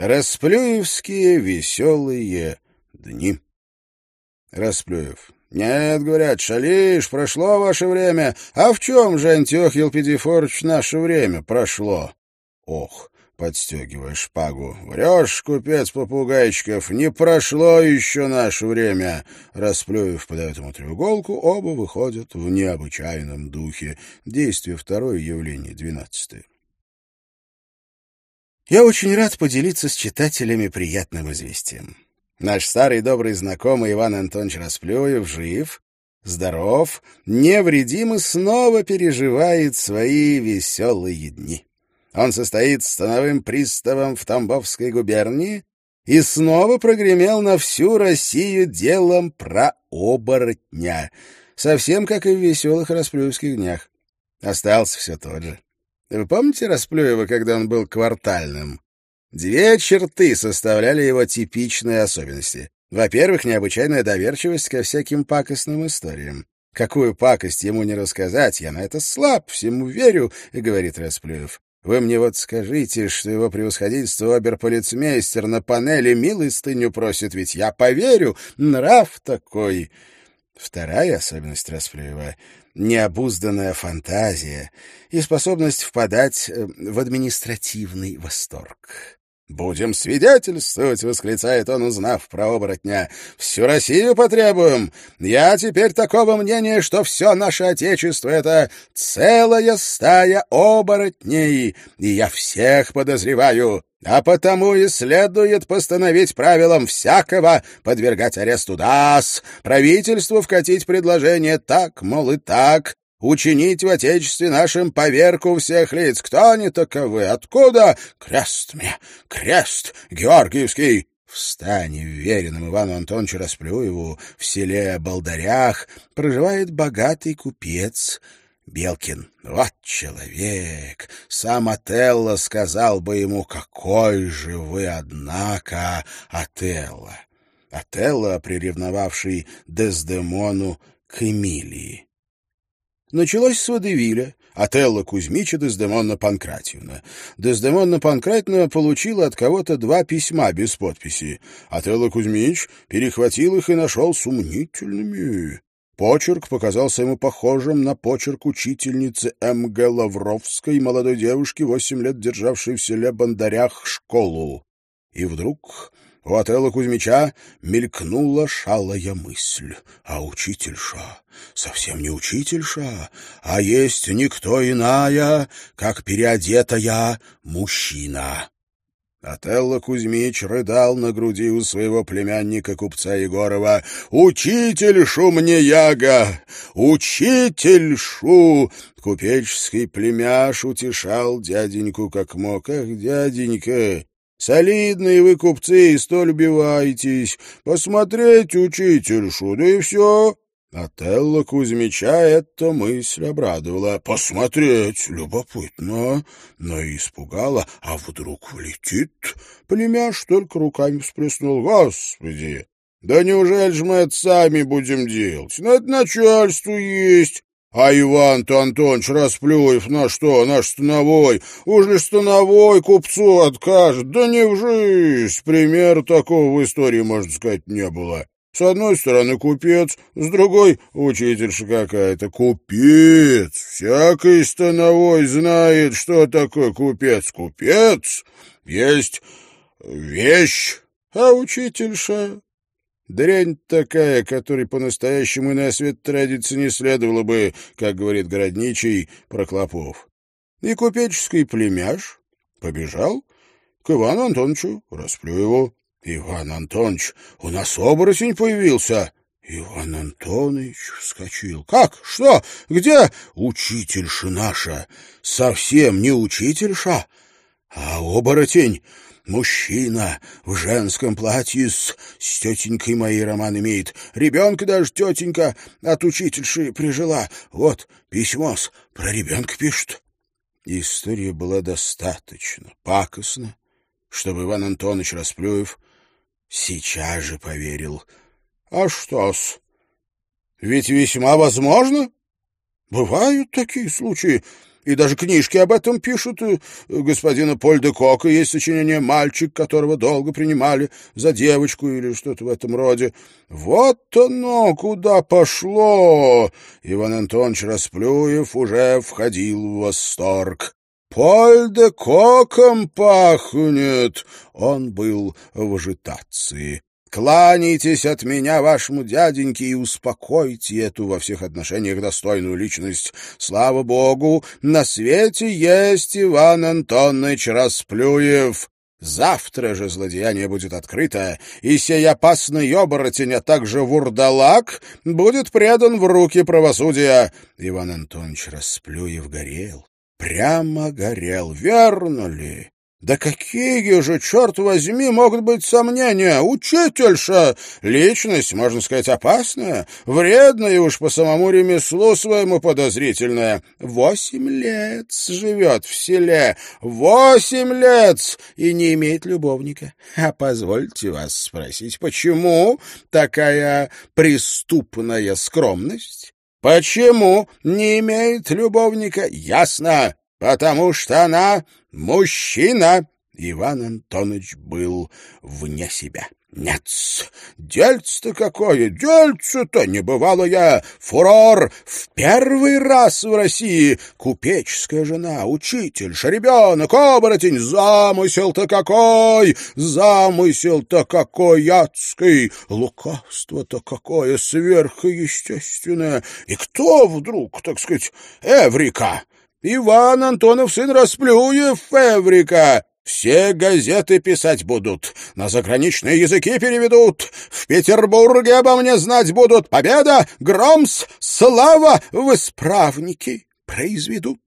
Расплюевские веселые дни. Расплюев. «Нет, — говорят, — шалишь, прошло ваше время. А в чем же, Антиох Елпидифорович, наше время прошло?» «Ох, подстегивая шпагу. «Врешь, купец попугайчиков, не прошло еще наше время!» Расплюев подает ему треуголку, оба выходят в необычайном духе. Действие второе, явление двенадцатое. Я очень рад поделиться с читателями приятным известием. Наш старый добрый знакомый Иван Антонович Расплюев жив, здоров, невредим и снова переживает свои веселые дни. Он состоит становым приставом в Тамбовской губернии и снова прогремел на всю Россию делом про оборотня, совсем как и в веселых расплюевских днях. Остался все тот же. Вы помните Расплюева, когда он был квартальным? Две черты составляли его типичные особенности. Во-первых, необычайная доверчивость ко всяким пакостным историям. Какую пакость ему не рассказать, я на это слаб, всему верю, — говорит Расплюев. Вы мне вот скажите, что его превосходительство оберполицмейстер на панели милостыню просит, ведь я поверю, нрав такой. Вторая особенность Расплюева — необузданная фантазия и способность впадать э, в административный восторг. «Будем свидетельствовать!» — восклицает он, узнав про оборотня. «Всю Россию потребуем! Я теперь такого мнения, что все наше Отечество — это целая стая оборотней, и я всех подозреваю, а потому и следует постановить правилам всякого подвергать аресту ДАС, правительству вкатить предложение так, мол, и так, учинить в Отечестве нашем поверку всех лиц. Кто они таковы? Откуда? Крест мне! Крест! Георгиевский! В стане, Ивану Антоновичу Расплюеву, в селе Болдарях, проживает богатый купец Белкин. Вот человек! Сам Отелло сказал бы ему, какой же вы, однако, Отелло! Отелло, приревновавший Дездемону к Эмилии. Началось с Водевиля, Отелло Кузьмича Дездемонна Панкратьевна. Дездемонна Панкратьевна получила от кого-то два письма без подписи. Отелло Кузьмич перехватил их и нашел сомнительными. Почерк показался ему похожим на почерк учительницы М.Г. Лавровской, молодой девушки, восемь лет державшей в селе Бондарях школу. И вдруг у Отелла Кузьмича мелькнула шалая мысль. А учительша совсем не учительша, а есть никто иная, как переодетая мужчина. Отелло Кузьмич рыдал на груди у своего племянника купца Егорова. «Учительшу мне, Яга! Учительшу!» Купеческий племяш утешал дяденьку как мог. «Ах, дяденька, Солидные вы купцы и столь убиваетесь. Посмотреть учительшу, да и все. Отелло Кузьмича эта мысль обрадовала. Посмотреть любопытно, но и испугала. А вдруг влетит? Племяш только руками всплеснул. Господи! Да неужели же мы это сами будем делать? Ну, это начальство есть. А Иван-то Антонович Расплюев на что, наш становой? Уж становой купцу откажет? Да не в жизнь! Пример такого в истории, можно сказать, не было. С одной стороны купец, с другой — учительша какая-то. Купец! Всякий становой знает, что такое купец. Купец есть вещь, а учительша Дрянь такая, которой по-настоящему на свет традиции не следовало бы, как говорит городничий Проклопов. И купеческий племяш побежал к Ивану Антоновичу, расплю его. «Иван Антонович, у нас оборотень появился!» Иван Антонович вскочил. «Как? Что? Где?» «Учительша наша! Совсем не учительша, а оборотень!» Мужчина в женском платье с, с тетенькой моей роман имеет. Ребенка даже тетенька от учительши прижила. Вот письмо с про ребенка пишет. История была достаточно пакостна, чтобы Иван Антонович Расплюев сейчас же поверил. А что-с? Ведь весьма возможно. Бывают такие случаи. И даже книжки об этом пишут. У господина Поль де Кока есть сочинение «Мальчик, которого долго принимали за девочку» или что-то в этом роде. Вот оно куда пошло! Иван Антонович Расплюев уже входил в восторг. «Поль де Коком пахнет!» Он был в ажитации. Кланяйтесь от меня вашему дяденьке и успокойте эту во всех отношениях достойную личность. Слава богу, на свете есть Иван Антонович Расплюев. Завтра же злодеяние будет открыто, и сей опасный оборотень, а также вурдалак, будет предан в руки правосудия. Иван Антонович Расплюев горел, прямо горел, верно ли? Да какие же, черт возьми, могут быть сомнения? Учительша! Личность, можно сказать, опасная, вредная уж по самому ремеслу своему подозрительная. Восемь лет живет в селе, восемь лет и не имеет любовника. А позвольте вас спросить, почему такая преступная скромность? Почему не имеет любовника? Ясно, потому что она мужчина. Иван Антонович был вне себя. Нет, дельце-то какое, дельце-то небывалое, фурор в первый раз в России. Купеческая жена, учитель, ребенок, оборотень, замысел-то какой, замысел-то какой адский, лукавство-то какое сверхъестественное. И кто вдруг, так сказать, Эврика? Иван Антонов, сын Расплюев, Феврика. Все газеты писать будут, на заграничные языки переведут, в Петербурге обо мне знать будут. Победа, громс, слава в исправники произведут.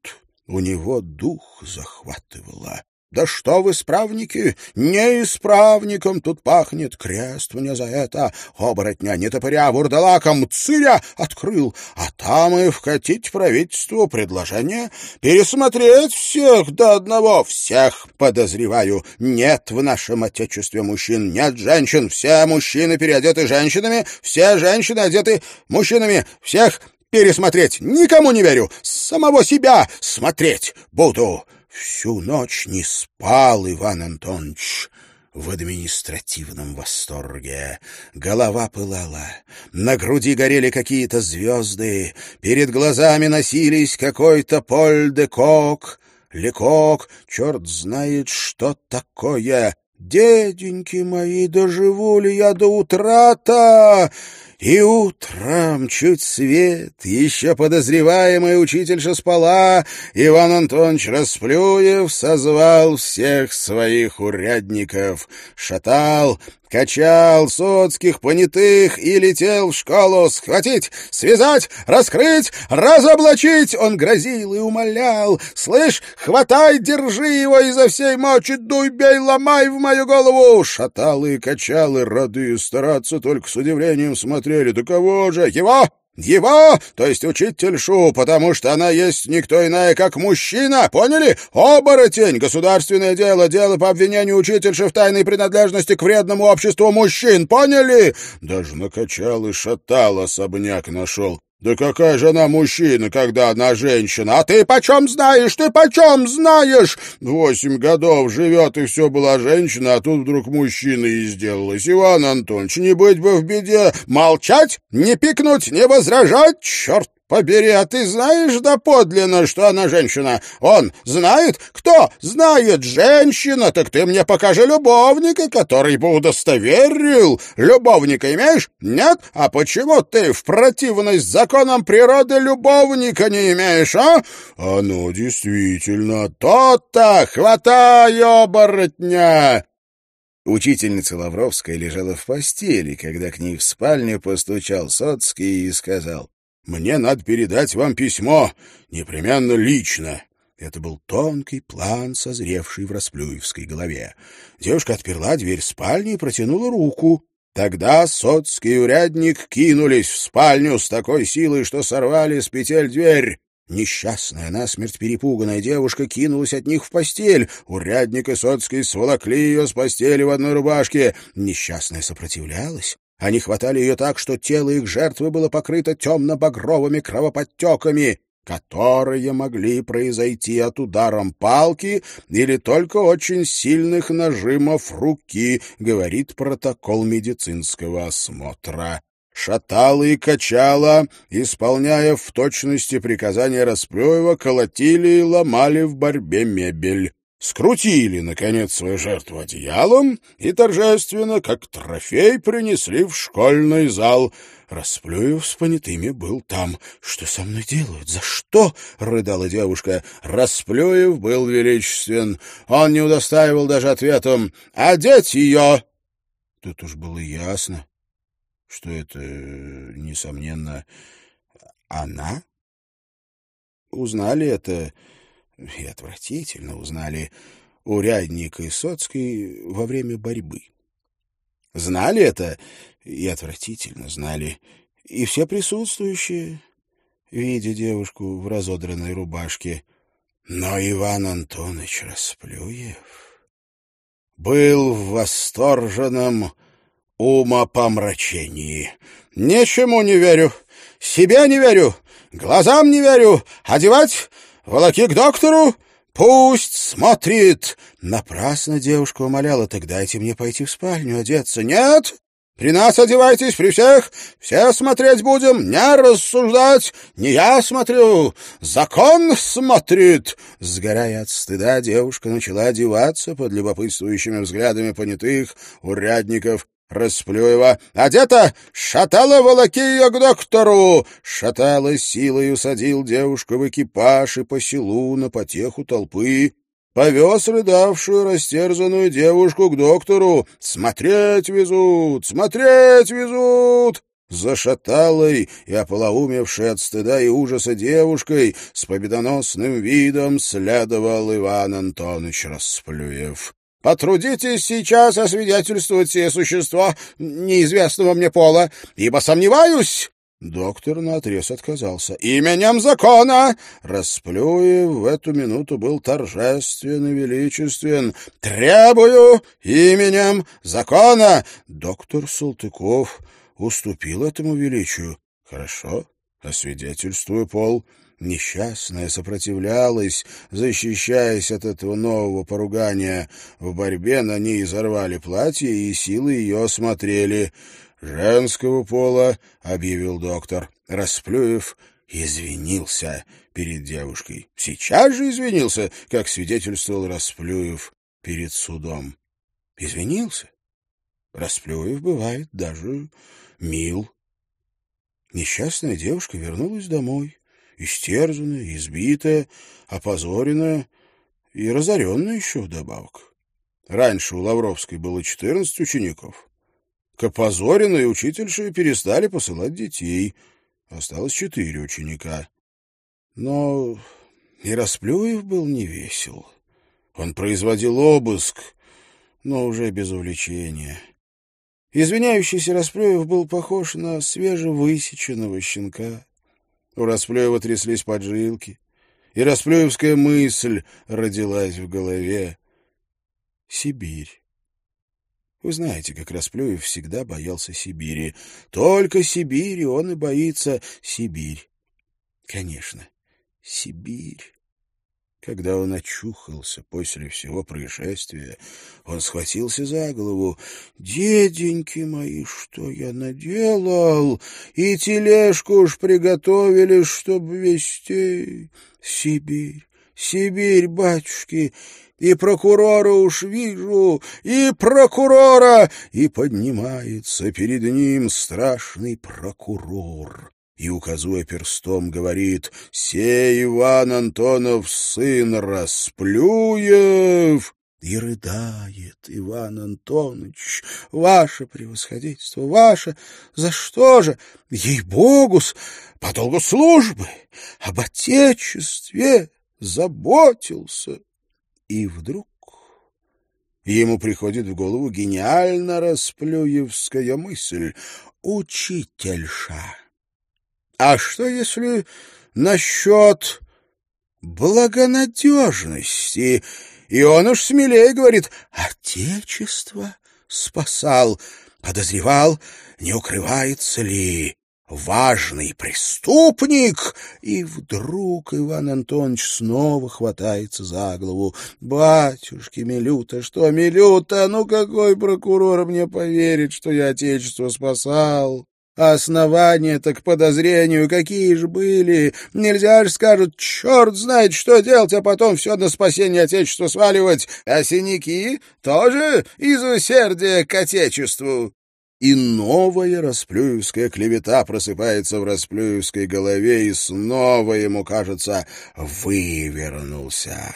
У него дух захватывало. Да что вы, исправники? Не исправником тут пахнет. Крест мне за это. Оборотня, не топыря, вурдалаком, цыря открыл. А там и вкатить правительству предложение пересмотреть всех до одного. Всех, подозреваю. Нет в нашем отечестве мужчин, нет женщин. Все мужчины переодеты женщинами, все женщины одеты мужчинами. Всех пересмотреть. Никому не верю. Самого себя смотреть буду. Всю ночь не спал Иван Антонович в административном восторге. Голова пылала, на груди горели какие-то звезды, перед глазами носились какой-то Поль-де-Кок, Лекок, черт знает, что такое. Деденьки мои, доживу ли я до утра-то? И утром, чуть свет, еще подозреваемая учительша спала, Иван Антонович Расплюев созвал всех своих урядников, шатал, качал соцких понятых и летел в школу схватить, связать, раскрыть, разоблачить. Он грозил и умолял. «Слышь, хватай, держи его изо всей мочи, дуй, бей, ломай в мою голову!» Шатал и качал, и рады стараться, только с удивлением смотрели. «Да кого же? Его?» Его, то есть учительшу, потому что она есть никто иная, как мужчина, поняли? Оборотень, государственное дело, дело по обвинению учительши в тайной принадлежности к вредному обществу мужчин, поняли? Даже накачал и шатал особняк нашел. Да какая же она мужчина, когда она женщина? А ты почем знаешь? Ты почем знаешь? Восемь годов живет, и все была женщина, а тут вдруг мужчина и сделалась. Иван Антонович, не быть бы в беде. Молчать? Не пикнуть? Не возражать? Черт побери, а ты знаешь доподлинно, что она женщина? Он знает? Кто знает? Женщина? Так ты мне покажи любовника, который бы удостоверил. Любовника имеешь? Нет? А почему ты в противность законам природы любовника не имеешь, а? Оно действительно то-то. Хватай, оборотня! Учительница Лавровская лежала в постели, когда к ней в спальню постучал Соцкий и сказал, мне надо передать вам письмо, непременно лично». Это был тонкий план, созревший в Расплюевской голове. Девушка отперла дверь спальни и протянула руку. Тогда соцкий урядник кинулись в спальню с такой силой, что сорвали с петель дверь. Несчастная, насмерть перепуганная девушка кинулась от них в постель. Урядник и соцкий сволокли ее с постели в одной рубашке. Несчастная сопротивлялась. Они хватали ее так, что тело их жертвы было покрыто темно-багровыми кровоподтеками. которые могли произойти от ударом палки или только очень сильных нажимов руки, говорит протокол медицинского осмотра. Шатала и качала, исполняя в точности приказания Расплюева, колотили и ломали в борьбе мебель скрутили, наконец, свою жертву одеялом и торжественно, как трофей, принесли в школьный зал. Расплюев с понятыми был там. «Что со мной делают? За что?» — рыдала девушка. Расплюев был величествен. Он не удостаивал даже ответом «Одеть ее!» Тут уж было ясно, что это, несомненно, она. Узнали это и отвратительно узнали урядника и Соцкой во время борьбы. Знали это и отвратительно знали и все присутствующие, видя девушку в разодранной рубашке. Но Иван Антонович Расплюев был в восторженном умопомрачении. «Ничему не верю, себе не верю, глазам не верю, одевать Волоки к доктору? Пусть смотрит!» Напрасно девушка умоляла, так дайте мне пойти в спальню одеться. «Нет! При нас одевайтесь, при всех! Все смотреть будем, не рассуждать! Не я смотрю, закон смотрит!» Сгорая от стыда, девушка начала одеваться под любопытствующими взглядами понятых урядников Расплюева. «Одета! Шатала, волоки ее к доктору!» Шатала силой усадил девушку в экипаж и по селу на потеху толпы. Повез рыдавшую, растерзанную девушку к доктору. «Смотреть везут! Смотреть везут!» За шаталой и ополоумевшей от стыда и ужаса девушкой с победоносным видом следовал Иван Антонович Расплюев. Потрудитесь сейчас освидетельствовать сие существо неизвестного мне пола, ибо сомневаюсь, Доктор наотрез отказался. «Именем закона!» Расплюев в эту минуту был торжествен и величествен. «Требую именем закона!» Доктор Салтыков уступил этому величию. «Хорошо, освидетельствую пол». Несчастная сопротивлялась, защищаясь от этого нового поругания. В борьбе на ней изорвали платье, и силы ее осмотрели. «Женского пола», — объявил доктор. Расплюев извинился перед девушкой. Сейчас же извинился, как свидетельствовал Расплюев перед судом. Извинился. Расплюев бывает даже мил. Несчастная девушка вернулась домой истерзанная, избитая, опозоренная и разоренная еще вдобавок. Раньше у Лавровской было четырнадцать учеников. К опозоренной учительше перестали посылать детей. Осталось четыре ученика. Но и Расплюев был невесел. Он производил обыск, но уже без увлечения. Извиняющийся Расплюев был похож на свежевысеченного щенка. У Расплюева тряслись поджилки, и Расплюевская мысль родилась в голове. Сибирь. Вы знаете, как Расплюев всегда боялся Сибири. Только Сибири он и боится Сибирь. Конечно, Сибирь. Когда он очухался после всего происшествия, он схватился за голову. «Деденьки мои, что я наделал! И тележку уж приготовили, чтоб вести Сибирь, Сибирь, батюшки!» и прокурора уж вижу, и прокурора!» И поднимается перед ним страшный прокурор и, указуя перстом, говорит «Сей Иван Антонов, сын Расплюев!» И рыдает Иван Антонович, ваше превосходительство, ваше, за что же, ей-богус, по долгу службы, об отечестве заботился. И вдруг ему приходит в голову гениально расплюевская мысль «Учительша». А что, если насчет благонадежности? И он уж смелее говорит, Отечество спасал, подозревал, не укрывается ли. важный преступник, и вдруг Иван Антонович снова хватается за голову. «Батюшки, Милюта, что, Милюта, ну какой прокурор мне поверит, что я отечество спасал?» А основания-то к подозрению какие же были? Нельзя же, скажут, черт знает, что делать, а потом все на спасение Отечества сваливать. А синяки тоже из усердия к Отечеству. И новая расплюевская клевета просыпается в расплюевской голове, и снова ему, кажется, вывернулся.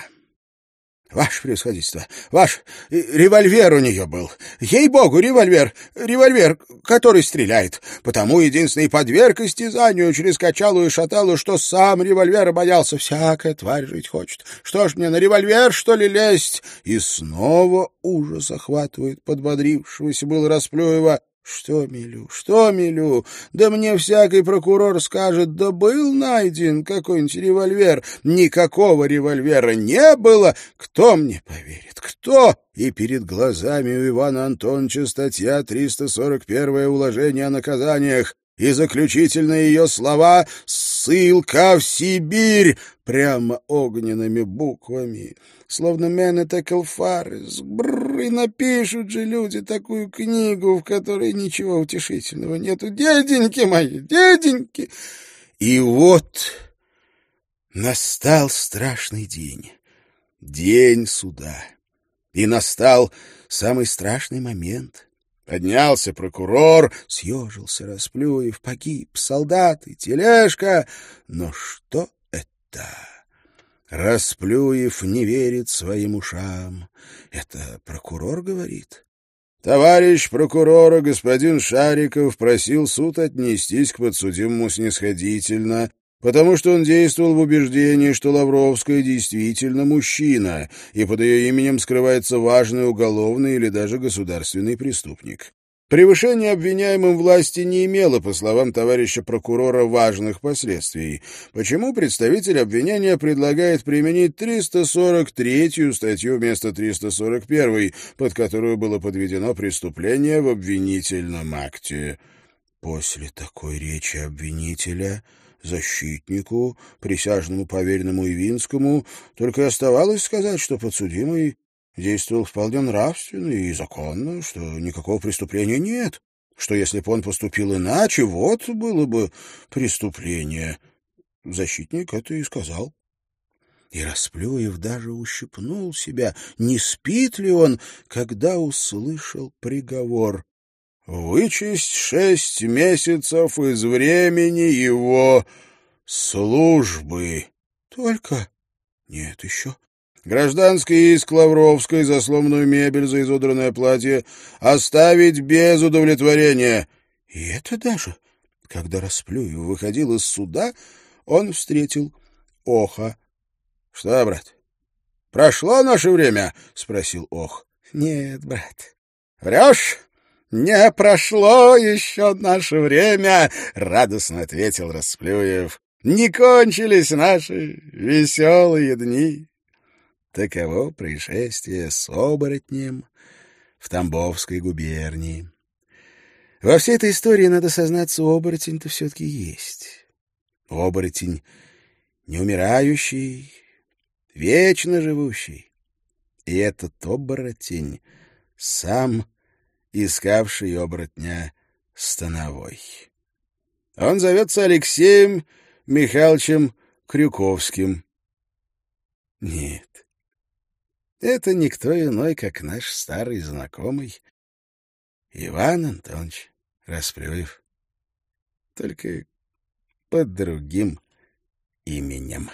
Ваше превосходительство, ваш э, револьвер у нее был. Ей-богу, револьвер, револьвер, который стреляет. Потому единственный подверг истязанию через качалу и шаталу, что сам револьвера боялся. Всякая тварь жить хочет. Что ж мне, на револьвер, что ли, лезть? И снова ужас охватывает подбодрившегося был Расплюева. Что, Милю, что, Милю? Да мне всякий прокурор скажет, да был найден какой-нибудь револьвер. Никакого револьвера не было. Кто мне поверит? Кто? И перед глазами у Ивана Антоновича статья 341 уложение о наказаниях и заключительные ее слова «Ссылка в Сибирь» прямо огненными буквами, словно Менетекл Фарес. Бррр, и напишут же люди такую книгу, в которой ничего утешительного нету. Деденьки мои, деденьки! И вот настал страшный день, день суда. И настал самый страшный момент — Поднялся прокурор, съежился, расплюев, погиб, солдаты, тележка. Но что это? Расплюев не верит своим ушам. Это прокурор говорит? Товарищ прокурора господин Шариков просил суд отнестись к подсудимому снисходительно, потому что он действовал в убеждении, что Лавровская действительно мужчина, и под ее именем скрывается важный уголовный или даже государственный преступник. Превышение обвиняемым власти не имело, по словам товарища прокурора, важных последствий. Почему представитель обвинения предлагает применить 343-ю статью вместо 341 под которую было подведено преступление в обвинительном акте? После такой речи обвинителя защитнику, присяжному поверенному Ивинскому, только и оставалось сказать, что подсудимый действовал вполне нравственно и законно, что никакого преступления нет, что если бы он поступил иначе, вот было бы преступление. Защитник это и сказал. И Расплюев даже ущипнул себя, не спит ли он, когда услышал приговор. Вычесть шесть месяцев из времени его службы. Только? Нет еще. Гражданский иск Лавровской за сломанную мебель, за изодранное платье оставить без удовлетворения. И это даже. Когда Расплюев выходил из суда, он встретил Оха. — Что, брат, прошло наше время? — спросил Ох. — Нет, брат. — Врешь? «Не прошло еще наше время!» — радостно ответил Расплюев. «Не кончились наши веселые дни!» Таково происшествие с оборотнем в Тамбовской губернии. Во всей этой истории, надо сознаться, оборотень-то все-таки есть. Оборотень неумирающий, вечно живущий. И этот оборотень сам искавший оборотня Становой. Он зовется Алексеем Михайловичем Крюковским. Нет, это никто иной, как наш старый знакомый Иван Антонович Расплюев, только под другим именем.